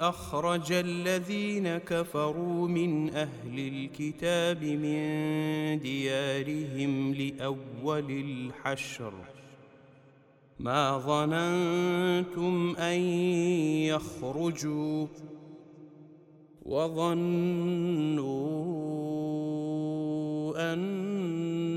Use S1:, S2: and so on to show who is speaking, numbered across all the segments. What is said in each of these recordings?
S1: أخرج الذين كفروا من أهل الكتاب من ديارهم لأول الحشر. ما ظننتم أن يخرجوا وظنوا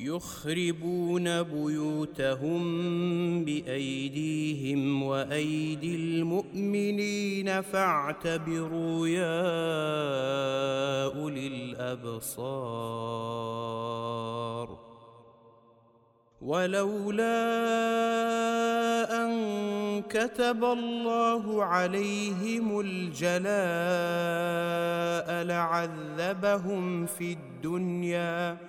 S1: يخربون بيوتهم بأيديهم وأيدي المؤمنين فاعتبروا يا أولي الأبصار ولولا أن كتب الله عليهم الجلاء لعذبهم في الدنيا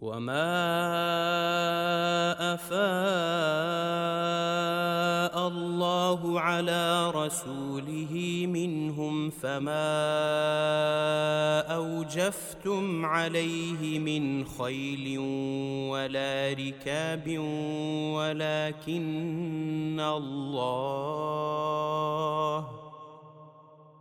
S1: وما افاء الله على رسوله منهم فما اوجفتم عليه من خيل ولا ركاب ولكن الله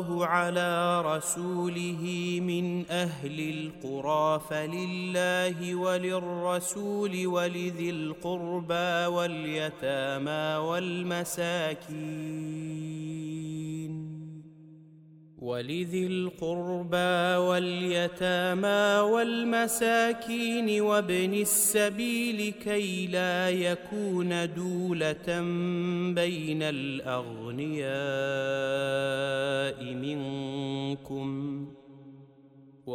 S1: الله على رسوله من أهل القرى فلله وللرسول ولذي القربى واليتامى والمساكين. ولذي القربى واليتامى والمساكين وابن السبيل كي لا يكون دولة بين الأغنياء.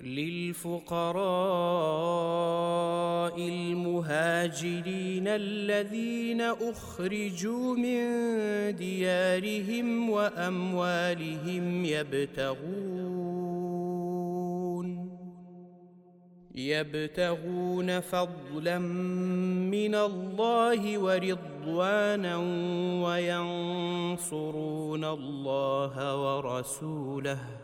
S1: للفقراء المهاجرين الذين أخرجوا من ديارهم وأموالهم يبتغون يبتغون فضلا من الله ورضوانا وينصرون الله ورسوله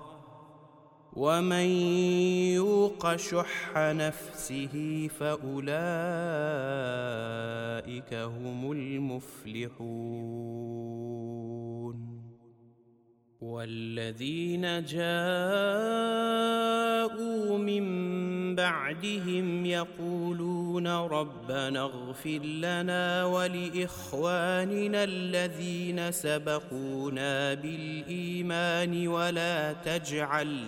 S1: ومن يوق شح نفسه فأولئك هم المفلحون. والذين جاءوا من بعدهم يقولون ربنا اغفر لنا ولإخواننا الذين سبقونا بالإيمان ولا تجعل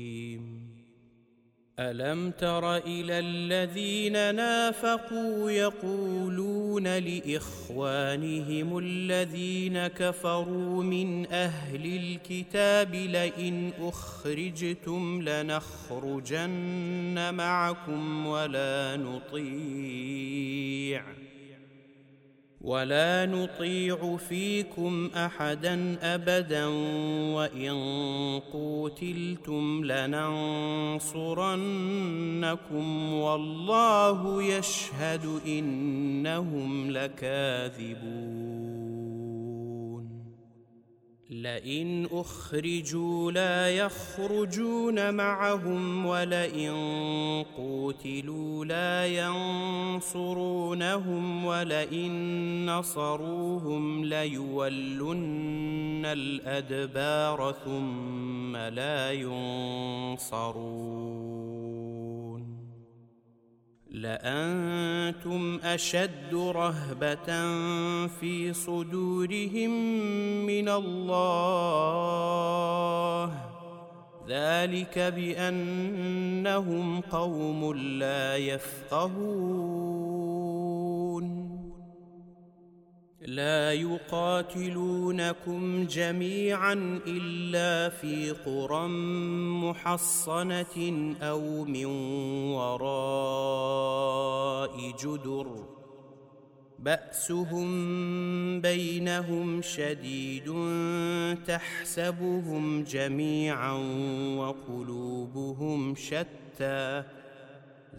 S1: ألم تر إلى الذين نافقوا يقولون لإخوانهم الذين كفروا من أهل الكتاب لئن أخرجتم لنخرجن معكم ولا نطيع ولا نطيع فيكم أحدا أبدا وإن قوتلتم لننصرنكم والله يشهد انهم لكاذبون لئن أخرجوا لا يخرجون معهم ولئن قوتلوا لا ينصرونهم ولئن نصروهم ليولن الأدبار ثم لا ينصرون. لأنتم أشد رهبة في صدورهم من الله. ذلك بأنهم قوم لا يفقهون. لا يقاتلونكم جميعا إلا في قرى محصنة أو من وراء جدر. بأسهم بينهم شديد تحسبهم جميعا وقلوبهم شتى.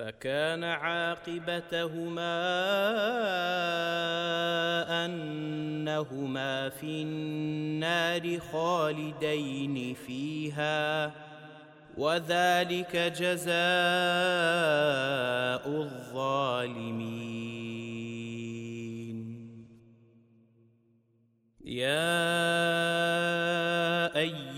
S1: فكان عاقبتهما أنهما في النار خالدين فيها وذلك جزاء الظالمين. يا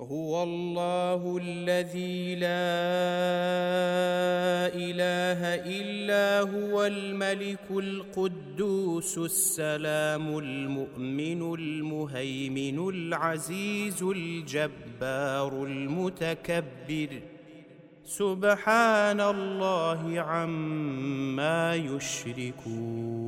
S1: هو الله الذي لا إله إلا هو الملك القدوس السلام المؤمن المهيمن العزيز الجبار المتكبر. سبحان الله عما يشركون.